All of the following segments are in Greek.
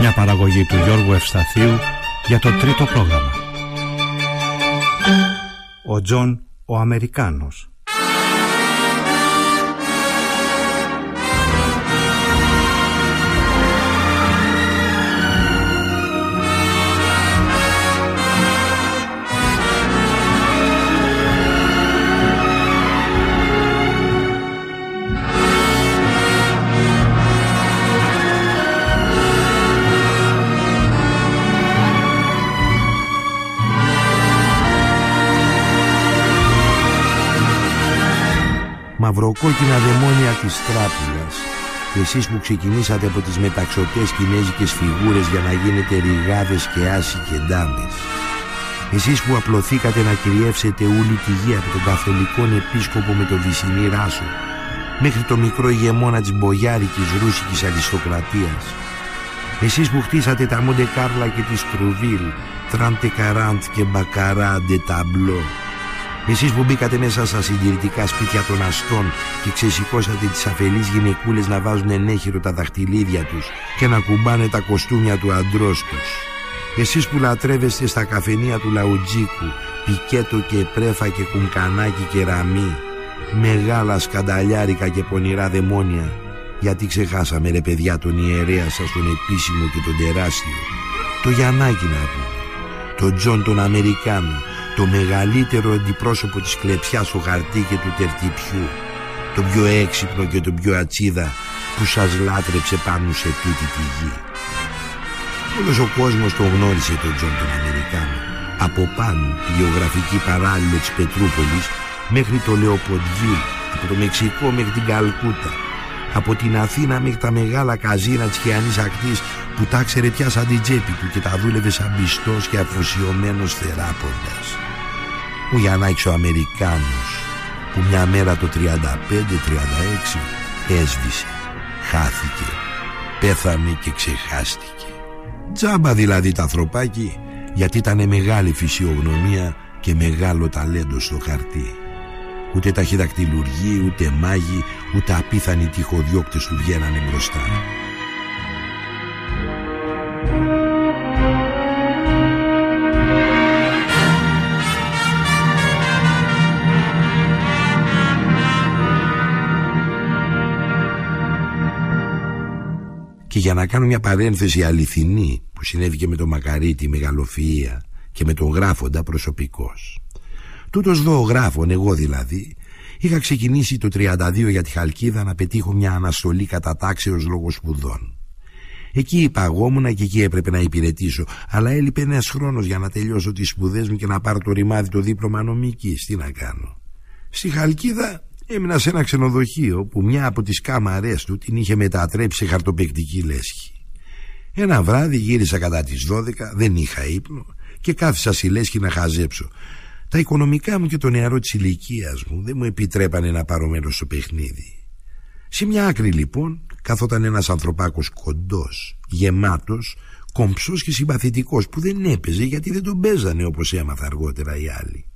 Μια παραγωγή του Γιώργου Ευσταθίου για το τρίτο πρόγραμμα. Ο Τζον ο Αμερικάνος μαυροκόκκινα δαιμόνια της τράπουλας. Και εσείς που ξεκινήσατε από τις μεταξωτές κινέζικες φιγούρες για να γίνετε ριγάδες και άσοι και ντάμες. Εσείς που απλωθήκατε να κυριεύσετε όλη τη γη από τον καθολικό επίσκοπο με το βυσινή ράσο μέχρι το μικρό ηγεμόνα της μπογιάρικης ρούσικης αριστοκρατίας. Εσείς που χτίσατε τα Μοντε Κάρλα και τη Στρουβίλ Τράντε Καράντ και Μπακαρά Ταμπλό εσείς που μπήκατε μέσα στα συντηρητικά σπίτια των αστών και ξεσηκώσατε τις αφελείς γυναικούλες να βάζουν ενέχειρο τα δαχτυλίδια τους και να κουμπάνε τα κοστούμια του αντρός τους. Εσείς που λατρεύεστε στα καφενεία του Λαουτζίκου, πικέτο και πρέφα και κουμκανάκι και ραμί, μεγάλα σκανταλιάρικα και πονηρά δαιμόνια, γιατί ξεχάσαμε ρε παιδιά τον ιερέα σας τον επίσημο και τον τεράστιο, το Γιαννάκι να πούμε, τον Τζον τον Αμερικάνο, το μεγαλύτερο αντιπρόσωπο της κλεψιάς στο χαρτί και του τερτυπιού το πιο έξυπνο και το πιο ατσίδα που σας λάτρεψε πάνω σε τούτη τη γη. Όλος ο κόσμος τον γνώρισε τον Τζον τον Αμερικάνο. Από πάνω τη γεωγραφική παράλληλη της Πετρούπολης μέχρι το Λεοποντιού από το Μεξικό μέχρι την Καλκούτα από την Αθήνα μέχρι τα μεγάλα καζίνα της Κυανής Ακτής που τα ξέρε πια σαν την τσέπη του και τα δούλευε σαν πιστός και αφοσιωμένος θεράποντας ο Γιαννάκης ο Αμερικάνος που μια μέρα το 35-36 έσβησε, χάθηκε, πέθανε και ξεχάστηκε. Τζάμπα δηλαδή τα ανθρωπάκι γιατί ήταν μεγάλη φυσιογνωμία και μεγάλο ταλέντο στο χαρτί. Ούτε ταχυδακτηλουργοί, ούτε μάγοι, ούτε απίθανοι τυχοδιώκτες του βγαίνανε μπροστά. Και για να κάνω μια παρένθεση αληθινή που συνέβη και με τον Μακαρίτη μεγαλοφυΐα και με τον γράφοντα προσωπικός. Τούτος δω γράφων, εγώ δηλαδή, είχα ξεκινήσει το 32 για τη Χαλκίδα να πετύχω μια αναστολή κατά τάξεως λόγω σπουδών. Εκεί υπαγόμουν και εκεί έπρεπε να υπηρετήσω, αλλά έλειπε ένας χρόνος για να τελειώσω τις σπουδές μου και να πάρω το ρημάδι το δίπλωμα νομικής. Τι να κάνω; Στη Χαλκίδα Έμεινα σε ένα ξενοδοχείο που μια από τις κάμαρές του την είχε μετατρέψει σε χαρτοπαικτική λέσχη. Ένα βράδυ γύρισα κατά τις 12, δεν είχα ύπνο και κάθισα στη λέσχη να χαζέψω. Τα οικονομικά μου και το νεαρό της ηλικίας μου δεν μου επιτρέπανε να πάρω μέρος στο παιχνίδι. Σε μια άκρη λοιπόν καθόταν ένας ανθρωπάκος κοντός, γεμάτος, κομψός και συμπαθητικός που δεν έπαιζε γιατί δεν τον παίζανε όπως έμαθα αργότερα οι άλλοι.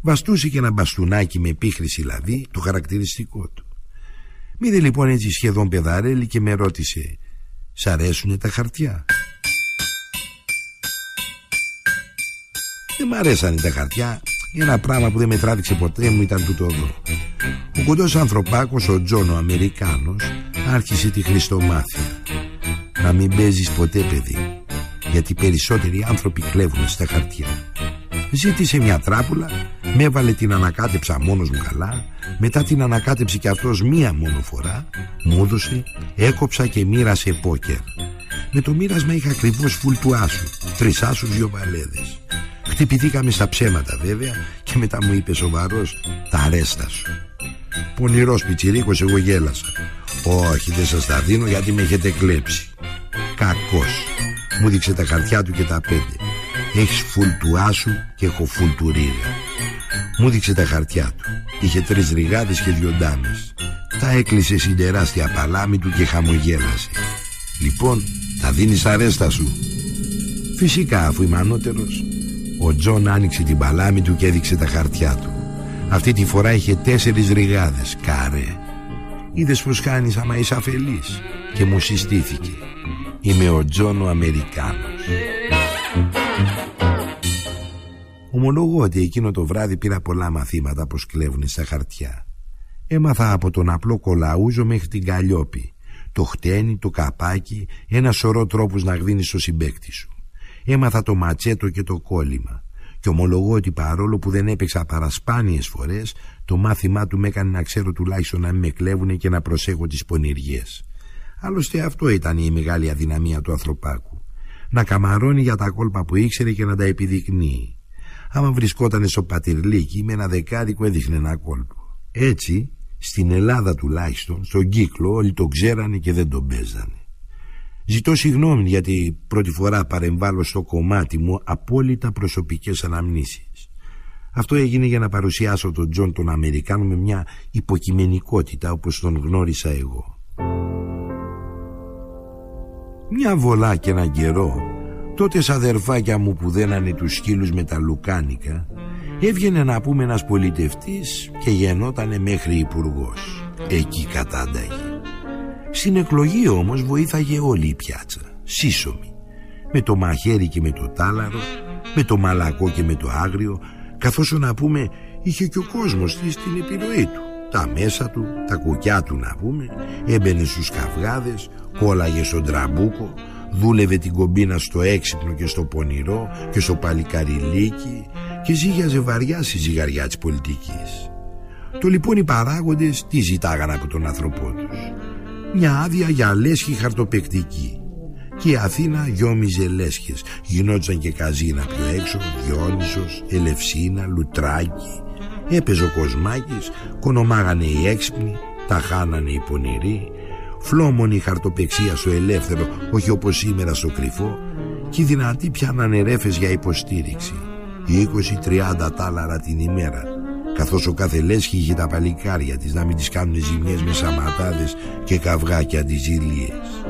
Βαστούσε και ένα μπαστούνάκι με επίχρηση λαδί, το χαρακτηριστικό του. Μήδε λοιπόν έτσι σχεδόν πεδαρέλη και με ρώτησε «Σ' αρέσουνε τα χαρτιά» Δεν μ' αρέσανε τα χαρτιά. Ένα πράγμα που δεν με τράβηξε ποτέ μου ήταν τούτο εδώ. Ο κοντός ανθρωπάκος, ο Τζόνο Αμερικάνος Άρχισε τη χριστομάθεια. Να μην παίζεις ποτέ παιδί Γιατί περισσότεροι άνθρωποι κλέβουν στα χαρτιά Ζήτησε μια τράπουλα με έβαλε την ανακάτεψα μόνος μου καλά Μετά την ανακάτεψε και αυτός μία μόνο φορά Μου έδωσε, έκοψα και μοίρασε πόκερ. Με το μοίρασμα είχα ακριβώς φουλ του άσου Τρεις άσους, δυο βαλέδες. Χτυπηθήκαμε στα ψέματα βέβαια Και μετά μου είπε σοβαρός Τα αρέστα σου Πονηρός πιτσιρίκος εγώ γέλασα. Όχι δεν σας τα δίνω γιατί με έχετε κλέψει Κακός. Μου δείξε τα χαρτιά του και τα πέντε Έχεις φουλ του άσου και έχω φουλ του ρίγα. Μου δείξε τα χαρτιά του. Είχε τρεις ρηγάδες και δυο ντάμες. Τα έκλεισε στην τεράστια παλάμη του και χαμογέλασε. Λοιπόν τα δίνεις τα ρέστα σου. Φυσικά αφού είμαι ανώτερος. Ο Τζον άνοιξε την παλάμη του και έδειξε τα χαρτιά του. Αυτή τη φορά είχε τέσσερις ρηγάδες Καρέ. Είδες πως κάνεις άμα είσαι αφελής. Και μου συστήθηκε. Είμαι ο Τζον ο Αμερικάνος Ομολογώ ότι εκείνο το βράδυ πήρα πολλά μαθήματα πως κλέβουν στα χαρτιά Έμαθα από τον απλό κολαούζο μέχρι την καλλιόπη Το χτένι, το καπάκι, ένα σωρό τρόπους να γδίνεις το συμπέκτη σου Έμαθα το ματσέτο και το κόλλημα και ομολογώ ότι παρόλο που δεν έπαιξα παρασπάνιες φορές το μάθημά του με έκανε να ξέρω τουλάχιστον να μην με κλέβουνε και να προσέχω τις πονηριές. Άλλωστε αυτό ήταν η μεγάλη αδυναμία του ανθρωπάκου. Να καμαρώνει για τα κόλπα που ήξερε και να τα επιδεικνύει. Άμα βρισκόταν στο πατιρλίκι με ένα δεκάδικο έδειχνε ένα κόλπο. Έτσι, στην Ελλάδα τουλάχιστον, στον κύκλο όλοι το ξέρανε και δεν τον παίζανε. Ζητώ συγγνώμη γιατί πρώτη φορά παρεμβάλλω στο κομμάτι μου απόλυτα προσωπικές αναμνήσεις. Αυτό έγινε για να παρουσιάσω τον Τζον τον Αμερικάνο με μια υποκειμενικότητα όπως τον γνώρισα εγώ. Μια βολά και έναν καιρό τότε σαν αδερφάκια μου που δένανε τους σκύλους με τα λουκάνικα έβγαινε να πούμε ένας πολιτευτής και γεννότανε μέχρι υπουργός. Εκεί κατάνταγε. Στην εκλογή όμως βοήθαγε όλη η πιάτσα Σύσσωμη Με το μαχαίρι και με το τάλαρο Με το μαλακό και με το άγριο Καθώς να πούμε είχε και ο κόσμος της την επιρροή του Τα μέσα του, τα κουκιά του να πούμε Έμπαινε στους καυγάδες Κόλλαγε στον τραμπούκο Δούλευε την κομπίνα στο έξυπνο και στο πονηρό Και στο παλικαριλίκι Και ζήγιαζε βαριά στη ζυγαριά της πολιτικής. Το λοιπόν οι παράγοντες τι ζητάγαν από τον άνθρωπό τους. Μια άδεια για λέσχη χαρτοπαικτική και η Αθήνα γιόμιζε λέσχες. Γινόντουσαν και καζίνα πιο έξω Διόνυσος, Ελευσίνα, Λουτράκι έπαιζε ο Κοσμάκης κονομάγανε οι έξυπνοι τα χάνανε οι πονηροί φλόμονη χαρτοπεξία στο ελεύθερο όχι όπως σήμερα στο κρυφό και οι δυνατοί πιάνανε ρέφες για υποστήριξη 20-30 τάλαρα την ημέρα καθώς ο κάθε λέσχη είχε τα παλικάρια της να μην τις κάνουν ζημιές με σαματάδες και καυγάκια αντιζηλίες.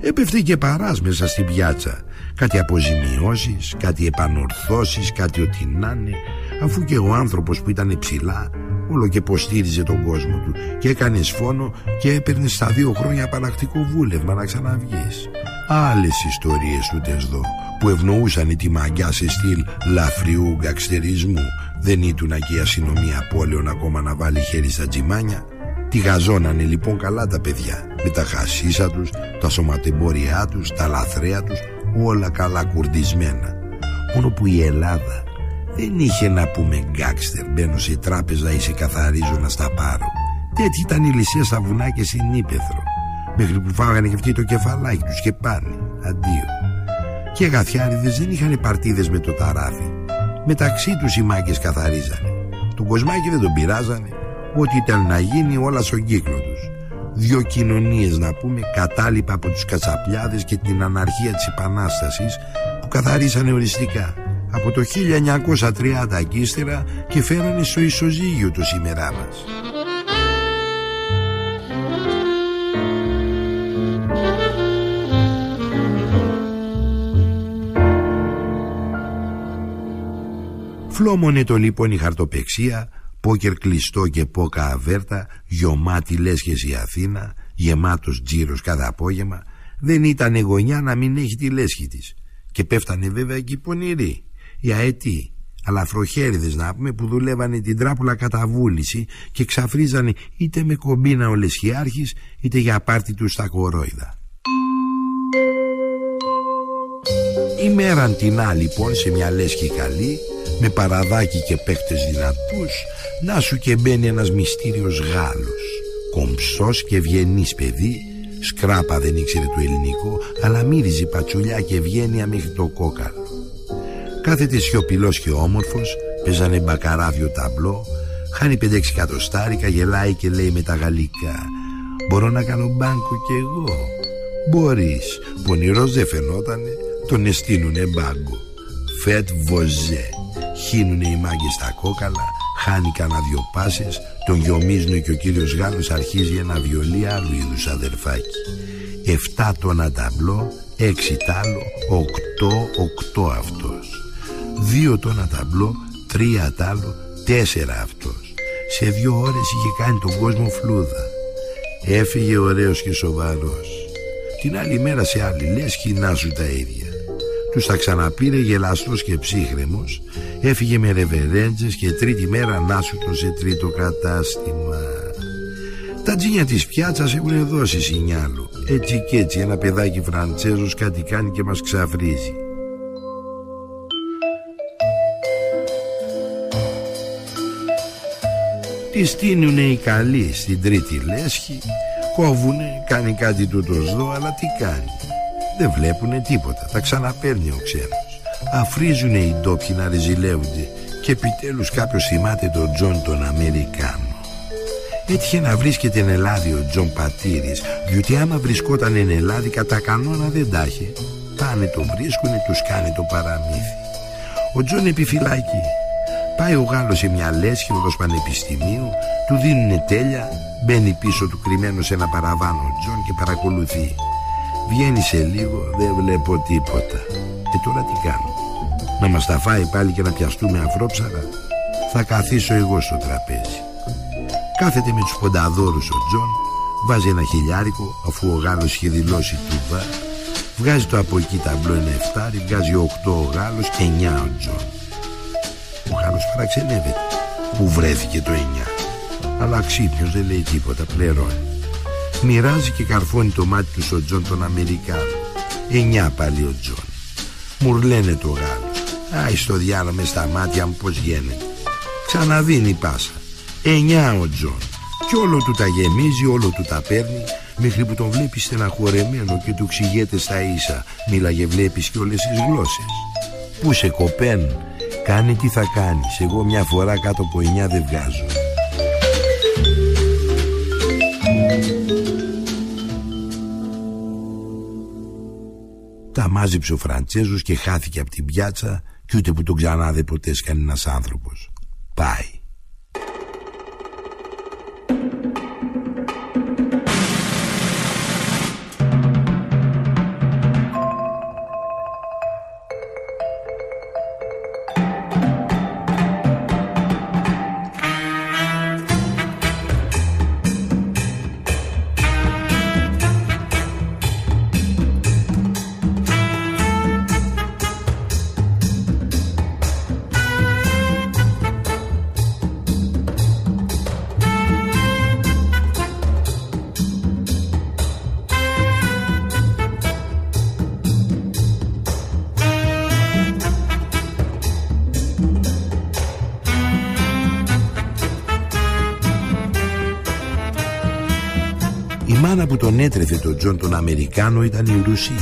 Έπεφτε και παράς μέσα στην πιάτσα κάτι αποζημιώσεις, κάτι επανορθώσεις, κάτι ό,τι να είναι αφού και ο άνθρωπος που ήταν ψηλά όλο και υποστήριζε τον κόσμο του και έκανες φόνο και έπαιρνες στα δύο χρόνια απαλλακτικό βούλευμα να ξαναβγείς. Άλλες ιστορίες ούτε εδώ που ευνοούσαν τη μαγιά σε στυλ λαφριού γκαξτερισμού δεν ήτουν και η αστυνομία πόλεων ακόμα να βάλει χέρι στα τζιμάνια. Τη γαζώνανε λοιπόν καλά τα παιδιά με τα χασίσα τους, τα σωματεμπόρια τους, τα λαθρέα τους, όλα καλά κουρδισμένα. Μόνο που η Ελλάδα δεν είχε να πούμε γκάξτερ μπαίνω σε τράπεζα ή σε καθαρίζω να στα πάρω. Έτσι ήταν οι λυσίες στα βουνά και στην Ήπεθρο. Μέχρι που φάγανε και αυτοί το κεφαλάκι τους και πάνε. Αντίο. Και γαθιάριδες δεν είχαν παρτίδες με το ταράφι. Μεταξύ τους οι μάγκες καθαρίζανε. Τον κοσμάκι δεν τον πειράζανε. Ό,τι ήταν να γίνει όλα στον κύκλο τους. Δυο κοινωνίες να πούμε κατάλοιπα από τους κατσαπλιάδες και την αναρχία της επανάστασης που καθαρίσανε οριστικά από το 1930 και ύστερα και φέρανε στο ισοζύγιο το σήμερά μας. Φλόμωνε το λοιπόν η χαρτοπεξία, πόκερ κλειστό και πόκα αβέρτα, γιωμάτι λέσχες η Αθήνα, γεμάτος τζίρος κάθε απόγευμα, δεν ήταν γωνιά να μην έχει τη λέσχη της. Και πέφτανε βέβαια και οι πονηροί, οι αετοί, αλλά φροχέριδες να πούμε που δουλεύανε την τράπουλα κατά βούληση και ξαφρίζανε είτε με κομπίνα ο λεσχιάρχης είτε για πάρτι τους στα κορόιδα. Ημέραν την άλλη λοιπόν σε μια λέσχη καλή με παραδάκι και παίχτες δυνατούς να σου και μπαίνει ένας μυστήριος Γάλλος κομψός και ευγενής παιδί σκράπα δεν ήξερε το ελληνικό αλλά μύριζε πατσουλιά και ευγένεια μέχρι το κόκαλο κάθεται σιωπηλός και όμορφος παίζανε μπακαράβιο ταμπλό χάνει 5-6 εκατοστάρικα γελάει και λέει με τα γαλλικά Μπορώ να κάνω μπάνκο κι εγώ Μπορείς Πονηρός δεν φαινότανε Τον εστίνουνε μπάνκο Φετ βοζέ Χύνουνε οι μάγκες στα κόκαλα Χάνει κανένα δυο πάσες Τον γιομίζουνε και ο κύριος Γάλλος Αρχίζει ένα βιολί άλλου είδους αδερφάκι. Εφτά τόνα ταμπλό Έξι τάλο Οκτώ Οκτώ αυτός Δύο τόνα ταμπλό Τρία τάλο Τέσσερα αυτός. Σε δύο ώρες είχε κάνει τον κόσμο φλούδα. Έφυγε ωραίος και σοβαρός. Την άλλη μέρα σε άλλη λες σου τα ίδια Τους τα ξαναπήρε γελαστός και ψύχρεμος. Έφυγε με ρεβερέντζες και τρίτη μέρα νάσουτο σε τρίτο κατάστημα Τα τζίνια της πιάτσας έχουν δώσει σινιάλο Έτσι και έτσι ένα παιδάκι Φραντσέζος κάτι κάνει και μας ξαφρίζει Τη στείνουνε οι καλοί στην τρίτη λέσχη. Κόβουνε, κάνει κάτι τούτος εδώ Αλλά τι κάνει. Δεν βλέπουνε τίποτα, τα ξαναπαίρνει ο ξένος. Αφρίζουνε οι ντόπιοι να ρεζιλεύονται Και επιτέλους κάποιος θυμάται τον Τζον τον Αμερικάνο. Έτυχε να βρίσκεται εν Ελλάδη ο Τζον πατίρης Διότι άμα βρισκόταν εν Ελλάδη κατά κανόνα δεν τα είχε. Πάνε τον βρίσκουνε, τους κάνει το παραμύθι. Ο Τζον επιφυλακή Πάει ο Γάλλος σε μια λέσχη οδός Πανεπιστημίου Του δίνουνε τέλεια Μπαίνει πίσω του κρυμμένο σε ένα παραβάνο ο Τζον και παρακολουθεί. Βγαίνει σε λίγο Δεν βλέπω τίποτα. Και τώρα τι κάνω; Να μας τα φάει πάλι και να πιαστούμε αφρόψαρα Θα καθίσω εγώ στο τραπέζι. Κάθεται με τους πονταδόρους ο Τζον Βάζει ένα χιλιάρικο Αφού ο Γάλλος είχε δηλώσει tout va Βγάζει το από εκεί ταμπλό ένα εφτάρι Βγάζει οκτώ ο Γάλλος εννιά ο Τζον ο Χάνος παραξενεύεται. Που βρέθηκε το 9 Αλλά ξύπνιος δεν λέει τίποτα πληρώνει. Μοιράζει και καρφώνει το μάτι του στον Τζον τον Αμερικάνο. 9 πάλι ο Τζον. Μουρλαίνει το Γάλλο Άι στο διάλο μες στα μάτια μου πως γίνεται. Ξαναδίνει πάσα. 9 ο Τζον. Κι όλο του τα γεμίζει, όλο του τα παίρνει Μέχρι που τον βλέπει στεναχωρεμένο και του ξηγιέται στα ίσα. Μίλαγε βλέπεις και όλες τις γλώσσες. Πού σε κοπέν Κάνει τι θα κάνεις Εγώ μια φορά κάτω από εννιά δεν βγάζω Τα μάζεψε ο Φραντσέζος και χάθηκε από την πιάτσα και ούτε που τον ξανάδε ποτέ κανένας άνθρωπος. Πάει. Μάνα που τον έτρεφε τον Τζον τον Αμερικάνο ήταν η Ρουσία.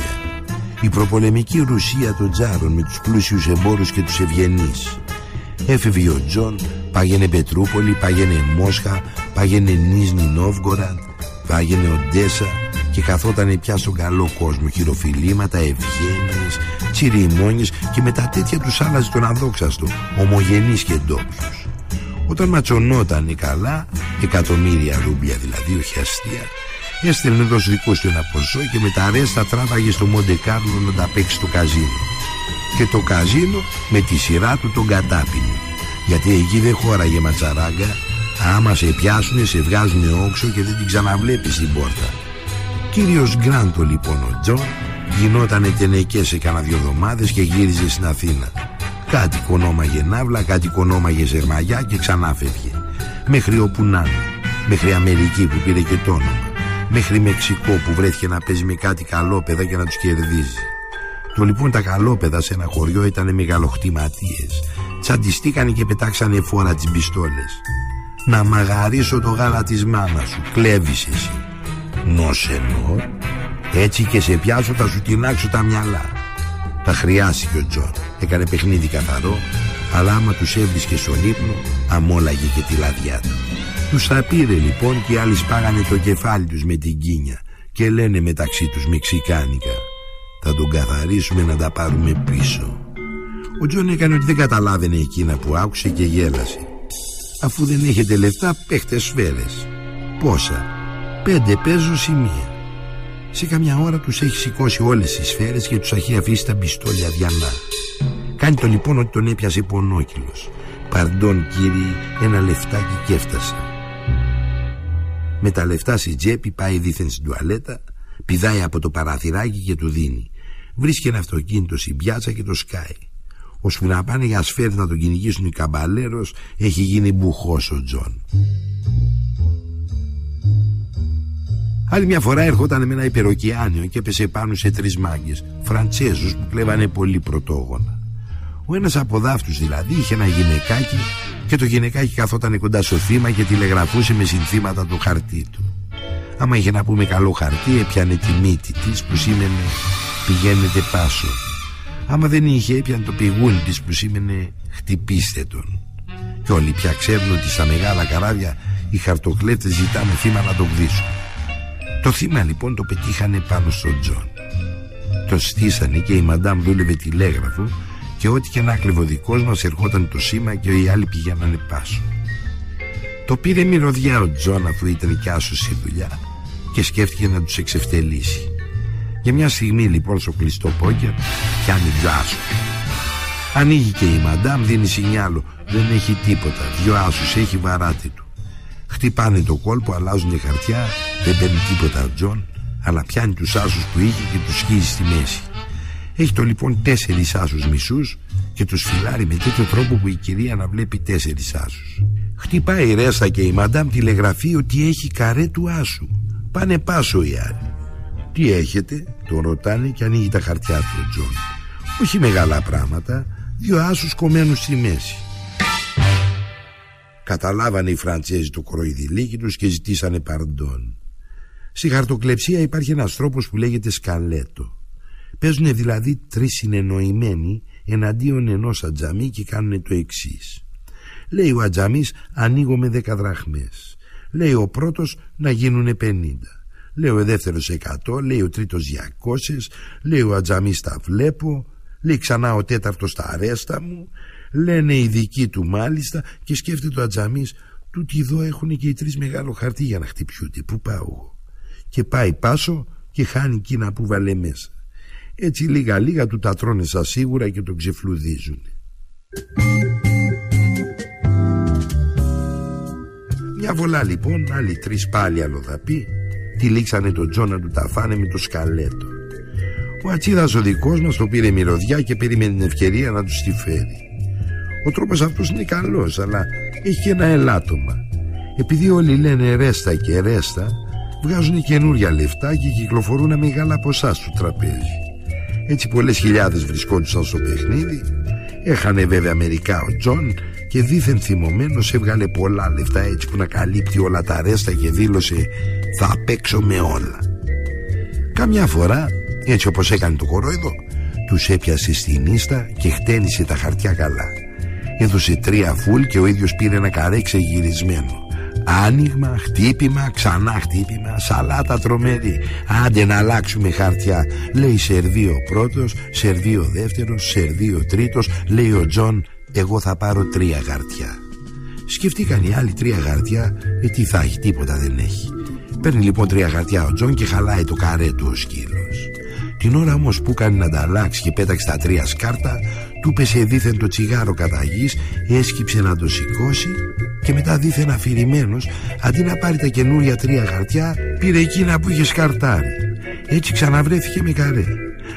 Η προπολεμική Ρουσία των Τσάρων με τους πλούσιους εμπόρους και τους ευγενείς. Έφευγε ο Τζον, πάγαινε Πετρούπολη, πάγαινε Μόσχα, πάγαινε Νίζνι Νόβγκοροντ, πάγαινε Οντέσσα και καθόταν πια στον καλό κόσμο χειροφιλήματα, ευγένειες, τσιριμόνιες και με τα τέτοια τους άλλαζε τον αδόξαστο, ομογενείς και ντόπιους. Όταν ματσωνόταν καλά, εκατομμύρια ρούβλια δηλαδή, όχι αστεία, Έστελνε το δικό του ένα ποσό και με τα ρέστα τράβαγε στο Μόντε Κάρλο να τα παίξει στο καζίνο. Και το καζίνο με τη σειρά του τον κατάπινε. Γιατί εκεί δεν χώραγε ματσαράγκα, άμα σε πιάσουνε σε βγάζουνε όξο και δεν την ξαναβλέπεις στην πόρτα. Κύριος Γκράντο λοιπόν ο Τζον γινότανε τενεκές σε κάνα δυο εβδομάδες και γύριζε στην Αθήνα. Κάτι κονόμαγε ναύλα, κάτι κονόμαγε ζερμαγιά και ξανά φεύγε. Μέχρι όπου να είναι. Μέχρι Αμερική που πήρε και το όνομα μέχρι Μεξικό που βρέθηκε να παίζει με κάτι καλόπεδα και να τους κερδίζει. Το λοιπόν τα καλόπεδα σε ένα χωριό ήταν μεγαλοχτηματίες. Τσαντιστήκανε και πετάξανε φόρα τις πιστόλες. Να μαγαρίσω το γάλα της μάνας σου, κλέβεις εσύ. Νοσενό, έτσι και σε πιάσω θα σου τεινάξω τα μυαλά. Τα χρειάστηκε ο Τζον. Έκανε παιχνίδι καθαρό, αλλά άμα τους έβρισκε στον ύπνο, αμόλαγε και τη λαδιά του. Τους τα πήρε λοιπόν και οι άλλοι σπάγανε το κεφάλι τους με την γκίνια και λένε μεταξύ τους μεξικάνικα θα τον καθαρίσουμε να τα πάρουμε πίσω. Ο Τζον έκανε ότι δεν καταλάβαινε εκείνα που άκουσε και γέλασε. Αφού δεν έχετε λεφτά, παίχτε σφαίρες. Πόσα; Πέντε παίζω σημεία. Σε καμιά ώρα τους έχει σηκώσει όλες τις σφαίρες και τους έχει αφήσει τα πιστόλια αδειανά. Κάνει το λοιπόν ότι τον έπιασε πονόκοιλος. Παρντόν κύριε, ένα λεφτάκι και έφτασε. Με τα λεφτά στη τσέπη πάει δίθεν στην τουαλέτα, πηδάει από το παραθυράκι και του δίνει. Βρίσκει ένα αυτοκίνητο στην πιάτσα και το σκάει. Ώσπου να πάνε για σφαίρες να τον κυνηγήσουν οι καμπαλέρος, έχει γίνει μπουχός ο Τζον. Άλλη μια φορά έρχονταν με ένα υπεροκειάνιο και έπεσε πάνω σε τρεις μάγκες, Φραντσέζους που κλέβανε πολύ πρωτόγωνα. Ο ένας από δάφτους δηλαδή είχε ένα γυναικάκι και το γυναικάκι καθόταν κοντά στο θύμα και τηλεγραφούσε με συνθήματα το χαρτί του. Άμα είχε να πούμε καλό χαρτί έπιανε τη μύτη της που σήμαινε πηγαίνετε πάσο. Άμα δεν είχε έπιανε το πηγούνι της που σήμαινε χτυπήστε τον. Και όλοι πια ξέρουν ότι στα μεγάλα καράβια οι χαρτοκλέτες ζητάνε θύμα να το γδύσουν. Το θύμα λοιπόν το πετύχανε πάνω στον Τζον. Το στήσανε και η μαντάμ δούλευε τηλέγραφο και ό,τι και να κλεβε ο δικός μας ερχόταν το σήμα και οι άλλοι πηγαίνανε πάσο. Το πήρε μυρωδιά ο Τζον αφού ήταν κι άσος στη δουλειά και σκέφτηκε να τους εξευτελίσει. Για μια στιγμή λοιπόν στο κλειστό πόκερ πιάνει δυο άσους. Ανοίγει και η μαντάμ δίνει σινιάλο. Δεν έχει τίποτα. Δυο άσους έχει βαράτε του. Χτυπάνε το κόλπο, αλλάζουν χαρτιά. Δεν παίρνει τίποτα ο Τζον. Αλλά πιάνει τους άσους που είχε και τους σκίζει στη μέση. Έχει το λοιπόν τέσσερις άσους μισούς και τους φιλάρει με τέτοιο τρόπο που η κυρία να βλέπει τέσσερις άσους. Χτυπάει ρέστα και η μαντάμ τηλεγραφεί ότι έχει καρέ του άσου. Πάνε πάσο οι άλλοι. Τι έχετε, τον ρωτάνε και ανοίγει τα χαρτιά του ο Τζον. Όχι μεγάλα πράγματα, δύο άσους κομμένους στη μέση. Καταλάβανε οι Φραντσέζοι το κοροϊδηλίκι τους και ζητήσανε παρντών. Στη χαρτοκλεψία υπάρχει ένας τρόπος που λέγεται σκαλέτο. Παίζουν δηλαδή τρεις συνεννοημένοι εναντίον ενός ατζαμί και κάνουν το εξής. Λέει ο ατζαμής ανοίγω με δέκα δραχμές. Λέει ο πρώτος να γίνουν πενήντα. Λέει ο δεύτερος 100, λέει ο τρίτος 200, λέει ο ατζαμής τα βλέπω, λέει ξανά ο τέταρτος τα αρέστα μου, λένε οι δικοί του μάλιστα και σκέφτεται ο ατζαμής, τούτοι εδώ έχουν και οι τρεις μεγάλο χαρτί για να χτυπιούνται, πού πάω εγώ. Και πάει πάσο και χάνει εκείνα που βάλε μέσα. Έτσι λίγα λίγα του τα τρώνε σα σίγουρα και τον ξεφλουδίζουν. Μια βολά λοιπόν, άλλοι τρεις πάλι αλλοδαποί τυλίξανε τον Τζόνα του τα φάνε με το σκαλέτο. Ο Ατσίδας ο δικός μας το πήρε μυρωδιά και περίμενε την ευκαιρία να τους τη φέρει. Ο τρόπος αυτός είναι καλός, αλλά έχει και ένα ελάττωμα. Επειδή όλοι λένε ρέστα και ρέστα, βγάζουν καινούρια λεφτά και κυκλοφορούν μεγάλα ποσά στο τραπέζι. Έτσι πολλές χιλιάδες βρισκόντουσαν στο παιχνίδι. Έχανε βέβαια μερικά ο Τζον και δίθεν θυμωμένος έβγαλε πολλά λεφτά έτσι που να καλύπτει όλα τα ρέστα και δήλωσε θα παίξω με όλα. Καμιά φορά, έτσι όπως έκανε το κορόιδο, τους έπιασε στη νύστα και χτένισε τα χαρτιά καλά. Έδωσε τρία φουλ και ο ίδιος πήρε ένα καρέ ξεγυρισμένο. Άνοιγμα, χτύπημα, ξανά χτύπημα, σαλάτα τρομερή. Άντε να αλλάξουμε χαρτιά. Λέει Σερβίο πρώτος, Σερβίο δεύτερος, Σερβίο τρίτος. Λέει ο Τζον, εγώ θα πάρω τρία χαρτιά. Σκεφτήκαν οι άλλοι τρία χαρτιά, ε τι θα έχει, τίποτα δεν έχει. Παίρνει λοιπόν τρία χαρτιά ο Τζον και χαλάει το καρέ του ο σκύλος. Την ώρα όμως που κάνει να τα αλλάξει και πέταξε τα τρία σκάρτα, του πέσε δίθεν το τσιγάρο κατά γης, έσκυψε να το σηκώσει και μετά δίθεν αφηρημένος, αντί να πάρει τα καινούρια τρία χαρτιά, πήρε εκείνα που είχε σκαρτάρει. Έτσι ξαναβρέθηκε με καρέ.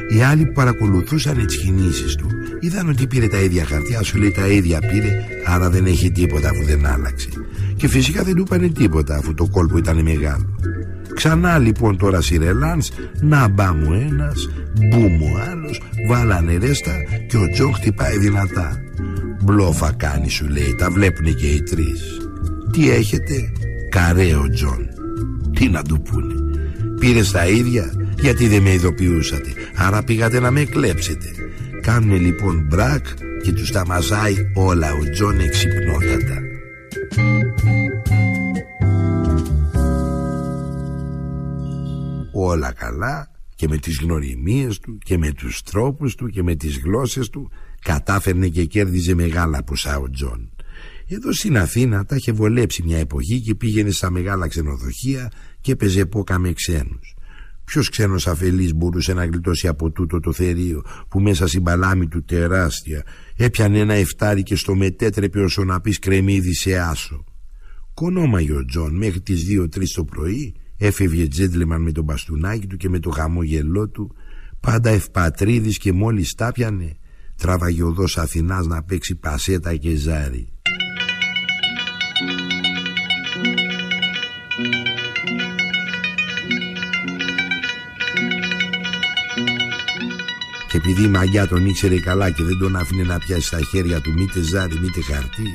Οι άλλοι που παρακολουθούσαν τις κινήσεις του είδαν ότι πήρε τα ίδια χαρτιά, σου λέει τα ίδια πήρε, άρα δεν έχει τίποτα αφού δεν άλλαξε. Και φυσικά δεν του είπανε τίποτα αφού το κόλπο ήταν μεγάλο. Ξανά λοιπόν τώρα σιρελάνς, να μπαμ ο ένας, μπουμ ο άλλος, βάλανε ρέστα και ο Τζον χτυπάει δυνατά. Μπλόφα κάνει σου λέει. Τα βλέπουν και οι τρεις. Τι έχετε; Καρέ ο Τζον. Τι να του πούνε. Πήρες τα ίδια; Γιατί δεν με ειδοποιούσατε. Άρα πήγατε να με κλέψετε. Κάνουν λοιπόν μπρακ Και τους τα μαζεύει όλα. Ο Τζον εξυπνότατα. Όλα καλά. Και με τις γνωριμίες του και με τους τρόπους του και με τις γλώσσες του κατάφερνε και κέρδιζε μεγάλα ποσά ο Τζον. Εδώ στην Αθήνα τα είχε βολέψει μια εποχή και πήγαινε στα μεγάλα ξενοδοχεία και έπαιζε πόκα με ξένους. Ποιος ξένος αφελής μπορούσε να γλιτώσει από τούτο το θερίο που μέσα στην παλάμη του τεράστια έπιανε ένα εφτάρι και στο μετέτρεπε όσο να πεις κρεμμύδι σε άσο. Κονόμαγε ο Τζον μέχρι τις 2-3 το πρωί έφευγε τζέντλεμαν με το μπαστουνάκι του και με το χαμόγελό του πάντα ευπατρίδης και μόλις τα 'πιανε τράβαγε οδός Αθηνάς να παίξει πασέτα και ζάρι. Και επειδή η μαγκιά τον ήξερε καλά και δεν τον άφηνε να πιάσει στα χέρια του μήτε ζάρι μήτε χαρτί,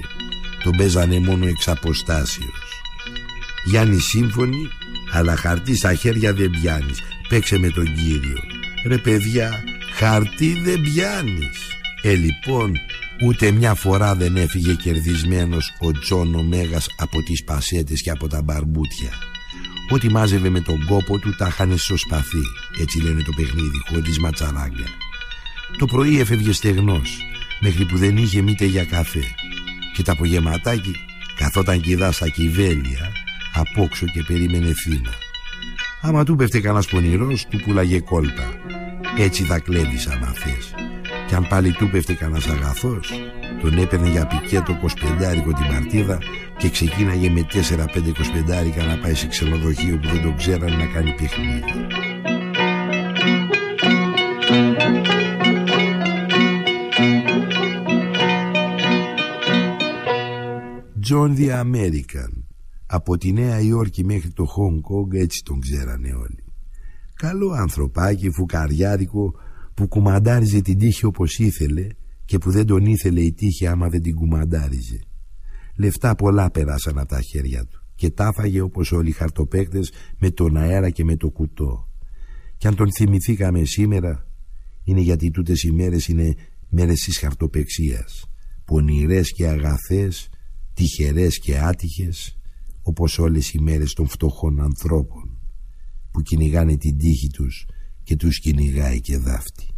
τον παίζανε μόνο εξ αποστάσεως. Γιάννη σύμφωνοι, αλλά χαρτί στα χέρια δεν πιάνεις. Παίξε με τον κύριο. Ρε παιδιά, χαρτί δεν πιάνεις. Ε λοιπόν, ούτε μια φορά δεν έφυγε κερδισμένος ο Τζον ο Μέγας από τις πασέτες και από τα μπαρμπούτια. Ό,τι μάζευε με τον κόπο του τα 'χανε στο σπαθί, έτσι λένε το παιχνίδι, χωρίς ματσαράγκα. Το πρωί έφευγε στεγνός, μέχρι που δεν είχε μήτε για καφέ. Και τα απογευματάκι καθόταν κηδά στα κυβέλια, απόξω και περίμενε θύμα. Άμα του πέφτε κανένας πονηρός, του πουλάγε κόλπα. Έτσι θα κλέβεις άμα θες. Κι αν πάλι του πέφτε κανένας αγαθός, τον έπαιρνε για πικέτο κοσπεντάρικο την παρτίδα και ξεκίναγε με 4-5 κοσπεντάρικα να πάει σε ξενοδοχείο που δεν το ξέρανε να κάνει παιχνίδι. John the American από τη Νέα Υόρκη μέχρι το Χονγκ Κόγκ έτσι τον ξέρανε όλοι. Καλό ανθρωπάκι φουκαριάδικο που κουμαντάριζε την τύχη όπως ήθελε και που δεν τον ήθελε η τύχη άμα δεν την κουμαντάριζε. Λεφτά πολλά περάσαν από τα χέρια του και τάφαγε όπως όλοι οι χαρτοπαίκτες με τον αέρα και με το κουτό. Κι αν τον θυμηθήκαμε σήμερα είναι γιατί τούτες οι μέρες είναι μέρες της χαρτοπεξίας. Πονηρές και αγαθές, τυχερές και άτυχες όπως όλες οι μέρες των φτωχών ανθρώπων που κυνηγάνε την τύχη τους και τους κυνηγάει και δάφτει.